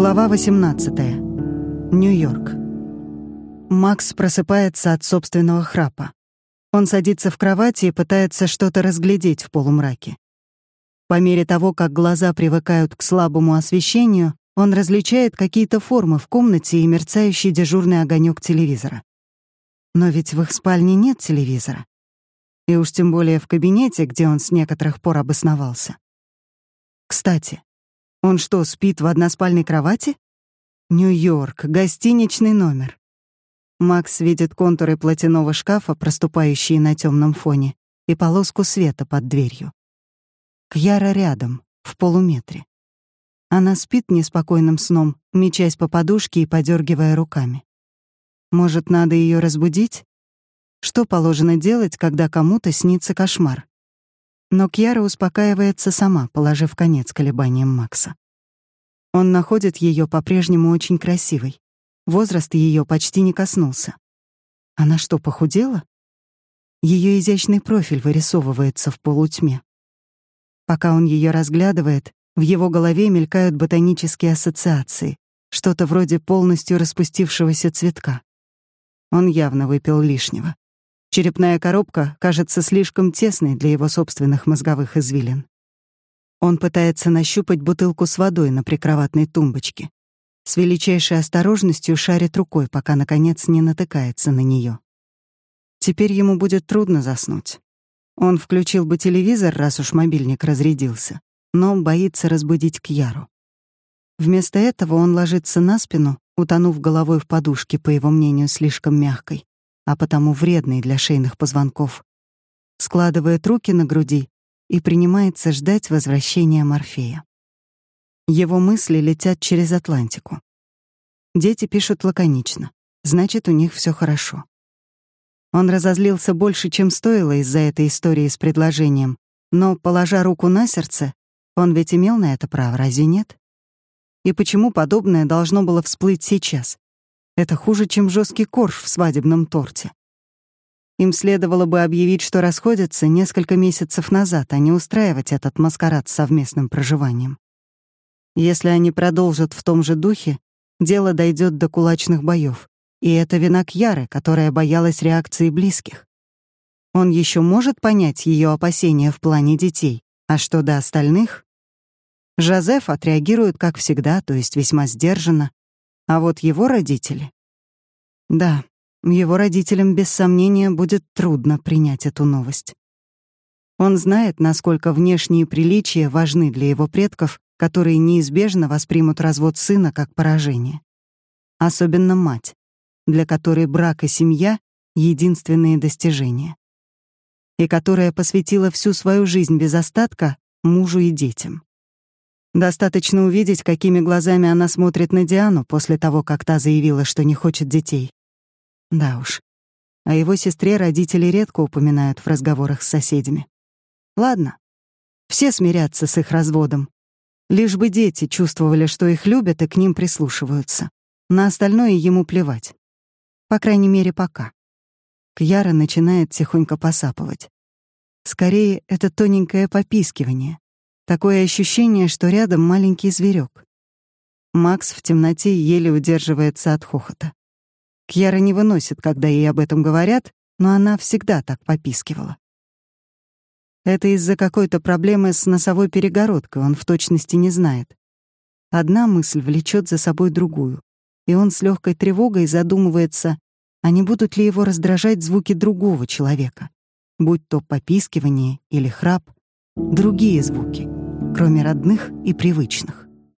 Глава 18. Нью-Йорк. Макс просыпается от собственного храпа. Он садится в кровати и пытается что-то разглядеть в полумраке. По мере того, как глаза привыкают к слабому освещению, он различает какие-то формы в комнате и мерцающий дежурный огонек телевизора. Но ведь в их спальне нет телевизора. И уж тем более в кабинете, где он с некоторых пор обосновался. Кстати, он что, спит в односпальной кровати? Нью-Йорк, гостиничный номер. Макс видит контуры платяного шкафа, проступающие на темном фоне, и полоску света под дверью. Кьяра рядом, в полуметре. Она спит неспокойным сном, мечась по подушке и подергивая руками. Может, надо ее разбудить? Что положено делать, когда кому-то снится кошмар? Но Кьяра успокаивается сама, положив конец колебаниям Макса. Он находит ее по-прежнему очень красивой. Возраст ее почти не коснулся. Она что, похудела? Ее изящный профиль вырисовывается в полутьме. Пока он ее разглядывает, в его голове мелькают ботанические ассоциации, что-то вроде полностью распустившегося цветка. Он явно выпил лишнего. Черепная коробка кажется слишком тесной для его собственных мозговых извилин. Он пытается нащупать бутылку с водой на прикроватной тумбочке. С величайшей осторожностью шарит рукой, пока, наконец, не натыкается на нее. Теперь ему будет трудно заснуть. Он включил бы телевизор, раз уж мобильник разрядился, но боится разбудить Кьяру. Вместо этого он ложится на спину, утонув головой в подушке, по его мнению, слишком мягкой, а потому вредный для шейных позвонков, складывает руки на груди и принимается ждать возвращения Морфея. Его мысли летят через Атлантику. Дети пишут лаконично, значит, у них все хорошо. Он разозлился больше, чем стоило из-за этой истории с предложением, но, положа руку на сердце, он ведь имел на это право, разве нет? И почему подобное должно было всплыть сейчас, это хуже, чем жесткий корж в свадебном торте. Им следовало бы объявить, что расходятся несколько месяцев назад, а не устраивать этот маскарад с совместным проживанием. Если они продолжат в том же духе, дело дойдет до кулачных боев, и это вина Кьяры, которая боялась реакции близких. Он еще может понять ее опасения в плане детей, а что до остальных? Жозеф отреагирует, как всегда, то есть весьма сдержанно, а вот его родители... Да, его родителям без сомнения будет трудно принять эту новость. Он знает, насколько внешние приличия важны для его предков, которые неизбежно воспримут развод сына как поражение. Особенно мать, для которой брак и семья — единственные достижения. И которая посвятила всю свою жизнь без остатка мужу и детям. Достаточно увидеть, какими глазами она смотрит на Диану после того, как та заявила, что не хочет детей. Да уж. О его сестре родители редко упоминают в разговорах с соседями. Ладно. Все смирятся с их разводом. Лишь бы дети чувствовали, что их любят и к ним прислушиваются. На остальное ему плевать. По крайней мере, пока. Кьяра начинает тихонько посапывать. Скорее, это тоненькое попискивание. Такое ощущение, что рядом маленький зверек. Макс в темноте еле удерживается от хохота. Кьяра не выносит, когда ей об этом говорят, но она всегда так попискивала. Это из-за какой-то проблемы с носовой перегородкой, он в точности не знает. Одна мысль влечет за собой другую, и он с легкой тревогой задумывается, а не будут ли его раздражать звуки другого человека, будь то попискивание или храп, другие звуки — кроме родных и привычных.